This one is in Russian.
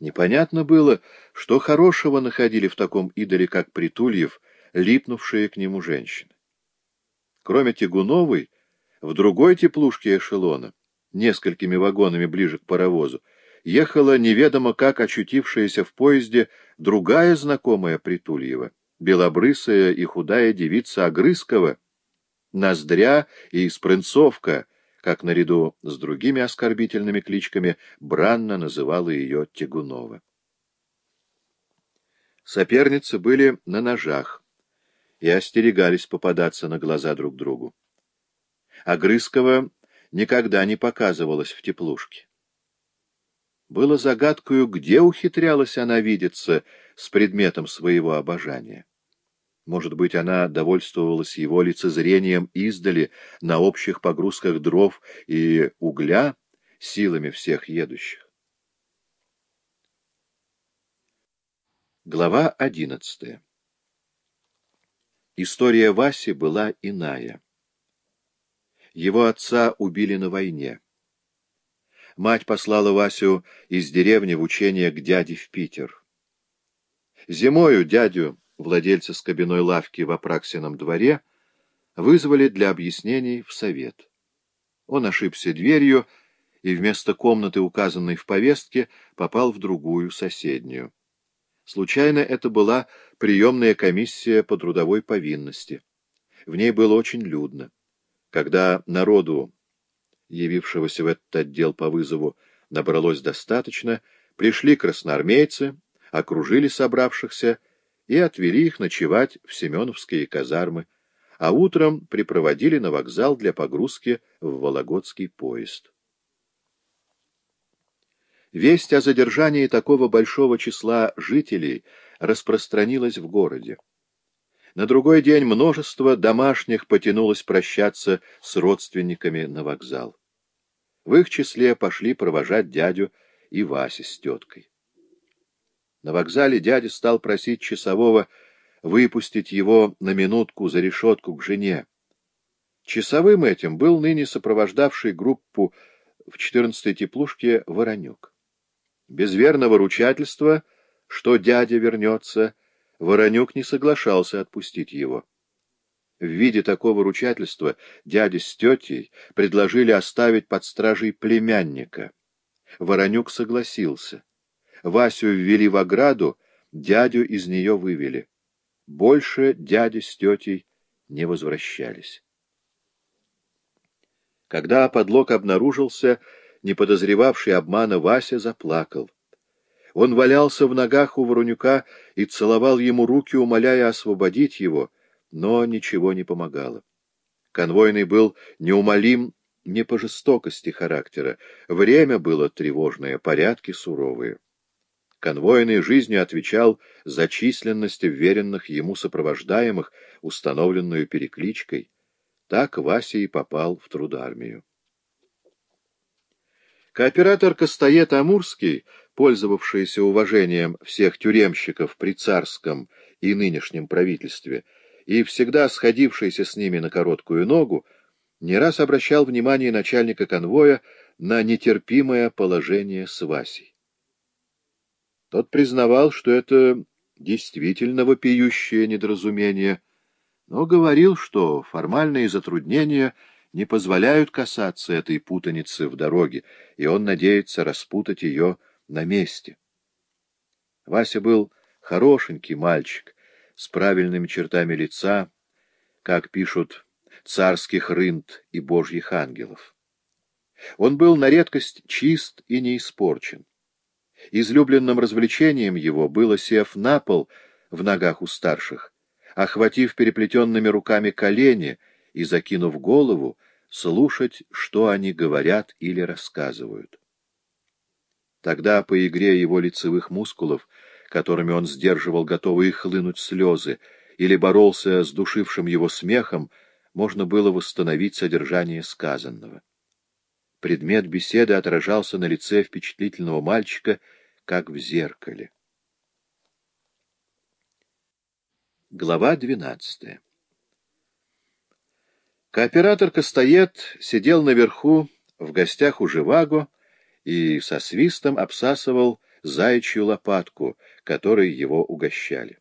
Непонятно было, что хорошего находили в таком идоле, как Притульев, липнувшие к нему женщины. Кроме Тягуновой, в другой теплушке эшелона, несколькими вагонами ближе к паровозу, ехала неведомо как очутившаяся в поезде другая знакомая Притульева, белобрысая и худая девица Огрызкова, Ноздря и Спрынцовка, как наряду с другими оскорбительными кличками бранно называла ее Тягунова. Соперницы были на ножах и остерегались попадаться на глаза друг другу. Огрызкова никогда не показывалась в теплушке. Было загадкою, где ухитрялась она видеться с предметом своего обожания. Может быть, она довольствовалась его лицезрением издали на общих погрузках дров и угля силами всех едущих. Глава одиннадцатая История Васи была иная. Его отца убили на войне. Мать послала Васю из деревни в учение к дяде в Питер. Зимою дядю, владельца скобяной лавки в Апраксином дворе, вызвали для объяснений в совет. Он ошибся дверью и вместо комнаты, указанной в повестке, попал в другую, соседнюю. Случайно это была приемная комиссия по трудовой повинности. В ней было очень людно. Когда народу, явившегося в этот отдел по вызову, набралось достаточно, пришли красноармейцы, окружили собравшихся и отвели их ночевать в семеновские казармы, а утром припроводили на вокзал для погрузки в Вологодский поезд. Весть о задержании такого большого числа жителей распространилась в городе. На другой день множество домашних потянулось прощаться с родственниками на вокзал. В их числе пошли провожать дядю и Вася с теткой. На вокзале дядя стал просить часового выпустить его на минутку за решетку к жене. Часовым этим был ныне сопровождавший группу в 14-й теплушке Воронюк. Без верного ручательства, что дядя вернется, Воронюк не соглашался отпустить его. В виде такого ручательства дядя с тетей предложили оставить под стражей племянника. Воронюк согласился. Васю ввели в ограду, дядю из нее вывели. Больше дядя с тетей не возвращались. Когда подлог обнаружился, не подозревавший обмана Вася заплакал. Он валялся в ногах у Воронюка и целовал ему руки, умоляя освободить его, но ничего не помогало. Конвойный был неумолим не по жестокости характера, время было тревожное, порядки суровые. Конвойный жизнью отвечал за численность веренных ему сопровождаемых, установленную перекличкой. Так Вася и попал в трудармию. Кооператор Костоед Амурский, пользовавшийся уважением всех тюремщиков при царском и нынешнем правительстве, и всегда сходившийся с ними на короткую ногу, не раз обращал внимание начальника конвоя на нетерпимое положение с Васей. Тот признавал, что это действительно вопиющее недоразумение, но говорил, что формальные затруднения — не позволяют касаться этой путаницы в дороге, и он надеется распутать ее на месте. Вася был хорошенький мальчик, с правильными чертами лица, как пишут царских рынд и божьих ангелов. Он был на редкость чист и не испорчен. Излюбленным развлечением его было, сев на пол в ногах у старших, охватив переплетенными руками колени и, закинув голову, слушать, что они говорят или рассказывают. Тогда по игре его лицевых мускулов, которыми он сдерживал готовые хлынуть слезы, или боролся с душившим его смехом, можно было восстановить содержание сказанного. Предмет беседы отражался на лице впечатлительного мальчика, как в зеркале. Глава двенадцатая Кооператор Костоед сидел наверху в гостях у Живаго и со свистом обсасывал заячью лопатку, которой его угощали.